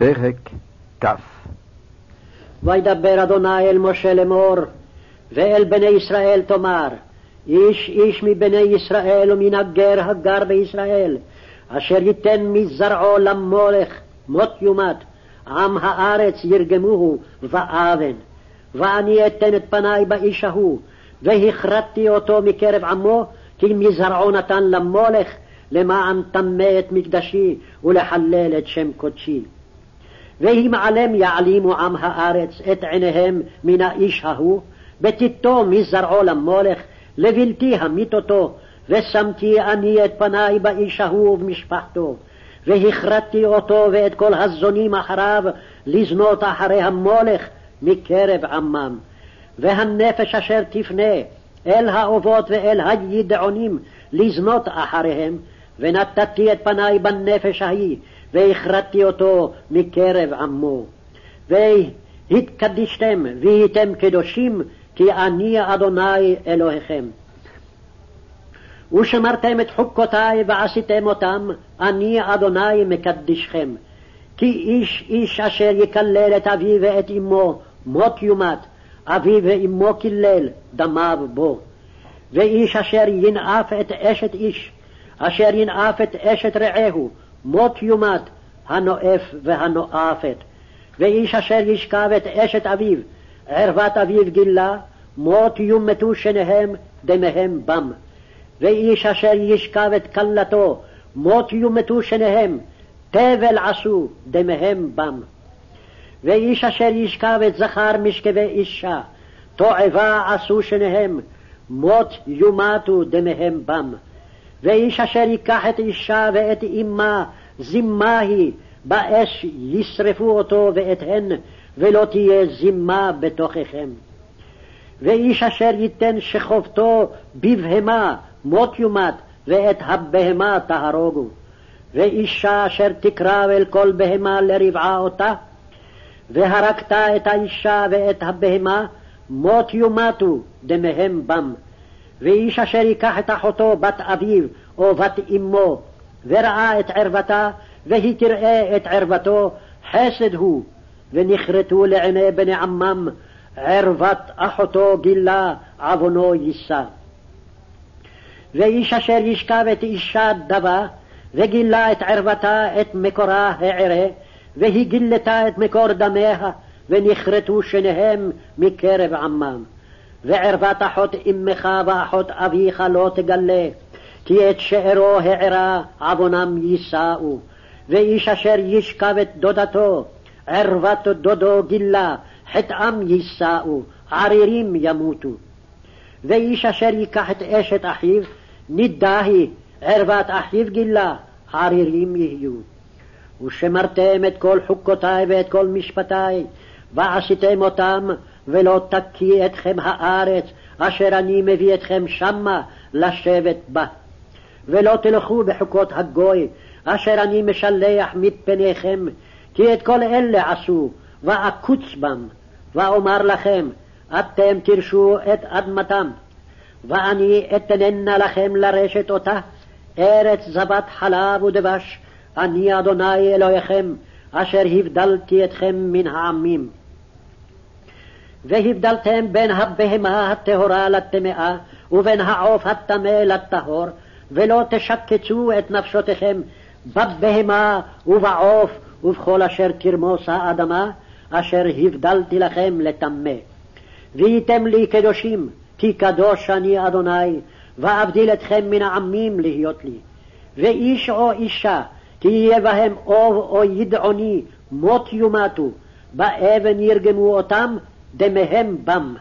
פרק כ. וידבר אדוני אל משה לאמור, ואל בני ישראל תאמר, איש איש מבני ישראל ומן הגר הגר בישראל, אשר ייתן מזרעו למולך מות יומת, עם הארץ ירגמוהו ואבן. ואני אתן את פניי באיש ההוא, והכרתתי אותו מקרב עמו, כי מזרעו נתן למולך, למען טמא את מקדשי ולחלל את שם קודשי. ואם עלם יעלימו עם הארץ את עיניהם מן האיש ההוא, בתיתו מזרעו למולך, לבלתי המית אותו, ושמתי אני את פניי באיש ההוא ובמשפחתו, והכרתתי אותו ואת כל הזונים אחריו לזנות אחרי המולך מקרב עמם. והנפש אשר תפנה אל האובות ואל הידעונים לזנות אחריהם, ונתתי את פניי בנפש ההיא, והכרתתי אותו מקרב עמו. והתקדישתם והייתם קדושים, כי אני אדוני אלוהיכם. ושמרתם את חוקותי ועשיתם אותם, אני אדוני מקדישכם. כי איש איש אשר יקלל את אביו ואת אמו, מות יומת, אביו ואמו קילל, דמיו בו. ואיש אשר ינאף את אשת איש, אשר ינאף את אשת רעהו, מות יומת, הנואף והנואפת. ואיש אשר ישכב את אשת אביו, ערוות אביו גילה, מות יומתו שניהם, דמיהם בם. ואיש אשר ישכב את כלתו, מות יומתו שניהם, תבל עשו, דמיהם בם. ואיש אשר ישכב את זכר משכבי אישה, תועבה עשו שניהם, מות יומתו דמיהם בם. ואיש אשר ייקח את אישה ואת אמה, זימה היא, באש ישרפו אותו ואת הן, ולא תהיה זימה בתוככם. ואיש אשר ייתן שכבתו בבהמה, מות יומת, ואת הבהמה תהרוגו. ואישה אשר תקרב אל כל בהמה לרבעה אותה, והרגת את האישה ואת הבהמה, מות יומתו דמיהם בם. ואיש אשר ייקח את אחותו בת אביו או בת אמו, וראה את ערוותה, והיא תראה את ערוותו, חסד הוא, ונכרתו לעיני בני עמם, ערוות אחותו גילה, עוונו יישא. ואיש אשר ישכב את אישה דבה, וגילה את ערוותה, את מקורה הערה, והיא גילתה את מקור דמיה, ונכרתו שניהם מקרב עמם. וערוות אחות אמך ואחות אביך לא תגלה, כי את שארו הערה עוונם יישאו. ואיש אשר ישכב את דודתו, ערוות דודו גילה, חטאם יישאו, ערירים ימותו. ואיש אשר ייקח את אשת אחיו, נידה היא, ערוות אחיו גילה, ערירים יהיו. ושמרתם את כל חוקותי ואת כל משפטי, ועשיתם אותם, ולא תקיא אתכם הארץ, אשר אני מביא אתכם שמה לשבת בה. ולא תלכו בחוקות הגוי, אשר אני משלח מפניכם, כי את כל אלה עשו, ואקוץ בם, ואומר לכם, אתם תרשו את אדמתם, ואני אתננה לכם לרשת אותה, ארץ זבת חלב ודבש, אני אדוני אלוהיכם, אשר הבדלתי אתכם מן העמים. והבדלתם בין הבהמה הטהורה לטמאה, ובין העוף הטמא לטהור, ולא תשקצו את נפשותיכם בבהמה ובעוף ובכל אשר תרמוס האדמה, אשר הבדלתי לכם לטמא. והייתם לי קדושים, כי קדוש אני אדוני, ואבדיל אתכם מן העמים להיות לי. ואיש או אישה, תהיה בהם אוב או ידעוני, מות יומתו, באבן ירגמו אותם, דמיהם בם.